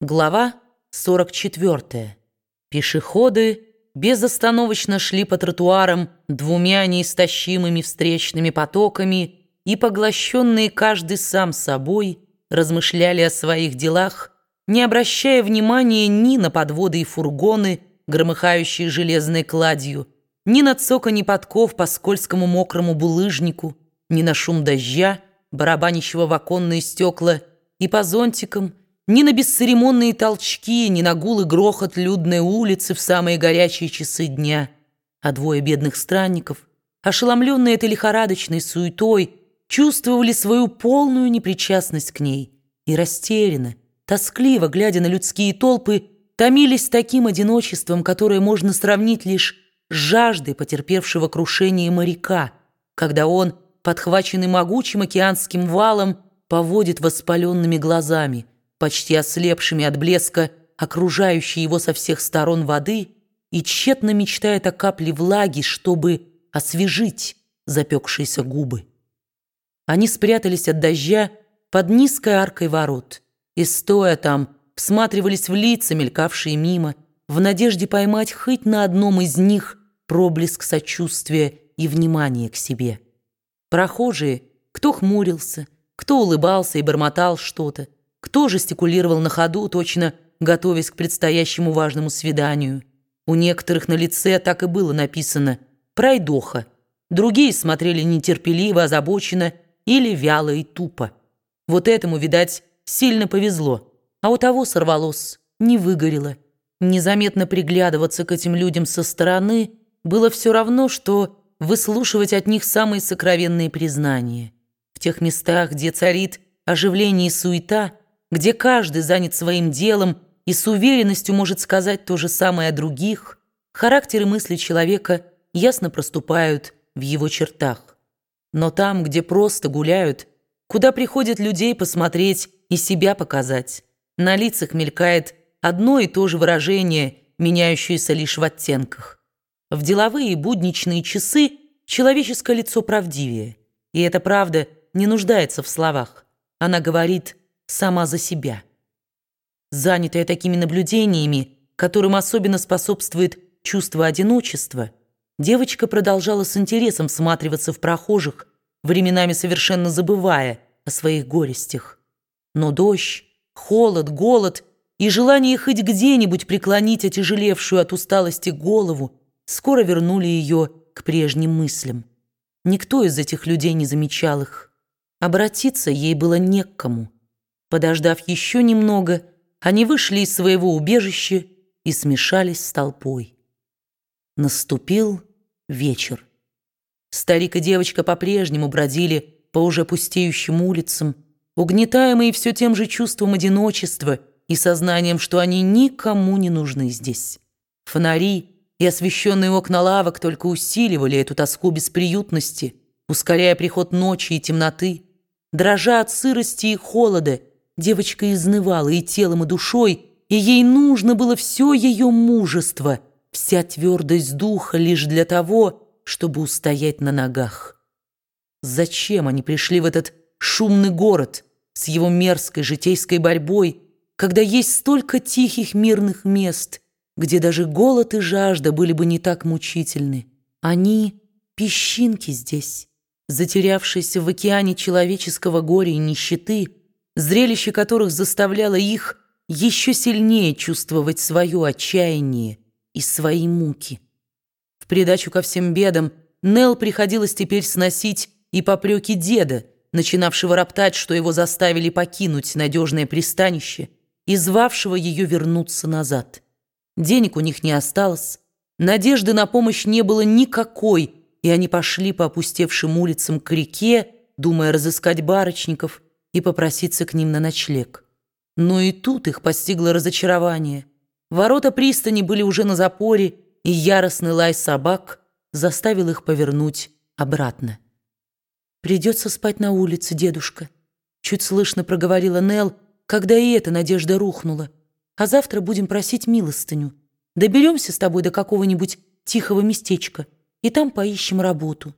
Глава 44. Пешеходы безостановочно шли по тротуарам двумя неистощимыми встречными потоками и, поглощенные каждый сам собой, размышляли о своих делах, не обращая внимания ни на подводы и фургоны, громыхающие железной кладью, ни на цоканье подков по скользкому мокрому булыжнику, ни на шум дождя, барабанящего в оконные стекла, и по зонтикам, ни на бесцеремонные толчки, ни на гул и грохот людной улицы в самые горячие часы дня. А двое бедных странников, ошеломленные этой лихорадочной суетой, чувствовали свою полную непричастность к ней и растерянно, тоскливо, глядя на людские толпы, томились таким одиночеством, которое можно сравнить лишь с жаждой потерпевшего крушения моряка, когда он, подхваченный могучим океанским валом, поводит воспаленными глазами – почти ослепшими от блеска окружающей его со всех сторон воды, и тщетно мечтает о капле влаги, чтобы освежить запекшиеся губы. Они спрятались от дождя под низкой аркой ворот и, стоя там, всматривались в лица, мелькавшие мимо, в надежде поймать хоть на одном из них проблеск сочувствия и внимания к себе. Прохожие, кто хмурился, кто улыбался и бормотал что-то, кто жестикулировал на ходу, точно готовясь к предстоящему важному свиданию. У некоторых на лице так и было написано «пройдоха». Другие смотрели нетерпеливо, озабоченно или вяло и тупо. Вот этому, видать, сильно повезло. А у того сорвалось, не выгорело. Незаметно приглядываться к этим людям со стороны было все равно, что выслушивать от них самые сокровенные признания. В тех местах, где царит оживление и суета – где каждый занят своим делом и с уверенностью может сказать то же самое о других, характер и мысли человека ясно проступают в его чертах. Но там, где просто гуляют, куда приходят людей посмотреть и себя показать, на лицах мелькает одно и то же выражение, меняющееся лишь в оттенках. В деловые будничные часы человеческое лицо правдивее, и эта правда не нуждается в словах. Она говорит сама за себя. Занятая такими наблюдениями, которым особенно способствует чувство одиночества, девочка продолжала с интересом всматриваться в прохожих, временами совершенно забывая о своих горестях. Но дождь, холод, голод и желание хоть где-нибудь преклонить отяжелевшую от усталости голову скоро вернули ее к прежним мыслям. Никто из этих людей не замечал их. Обратиться ей было не к кому. Подождав еще немного, они вышли из своего убежища и смешались с толпой. Наступил вечер. Старик и девочка по-прежнему бродили по уже пустеющим улицам, угнетаемые все тем же чувством одиночества и сознанием, что они никому не нужны здесь. Фонари и освещенные окна лавок только усиливали эту тоску бесприютности, ускоряя приход ночи и темноты, дрожа от сырости и холода, Девочка изнывала и телом, и душой, и ей нужно было все ее мужество, вся твердость духа лишь для того, чтобы устоять на ногах. Зачем они пришли в этот шумный город с его мерзкой житейской борьбой, когда есть столько тихих мирных мест, где даже голод и жажда были бы не так мучительны? Они — песчинки здесь, затерявшиеся в океане человеческого горя и нищеты — зрелище которых заставляло их еще сильнее чувствовать свое отчаяние и свои муки. В придачу ко всем бедам Нел приходилось теперь сносить и попреки деда, начинавшего роптать, что его заставили покинуть надежное пристанище и звавшего ее вернуться назад. Денег у них не осталось, надежды на помощь не было никакой, и они пошли по опустевшим улицам к реке, думая разыскать барочников – и попроситься к ним на ночлег. Но и тут их постигло разочарование. Ворота пристани были уже на запоре, и яростный лай собак заставил их повернуть обратно. «Придется спать на улице, дедушка», — чуть слышно проговорила Нел, когда и эта надежда рухнула. «А завтра будем просить милостыню. Доберемся с тобой до какого-нибудь тихого местечка, и там поищем работу».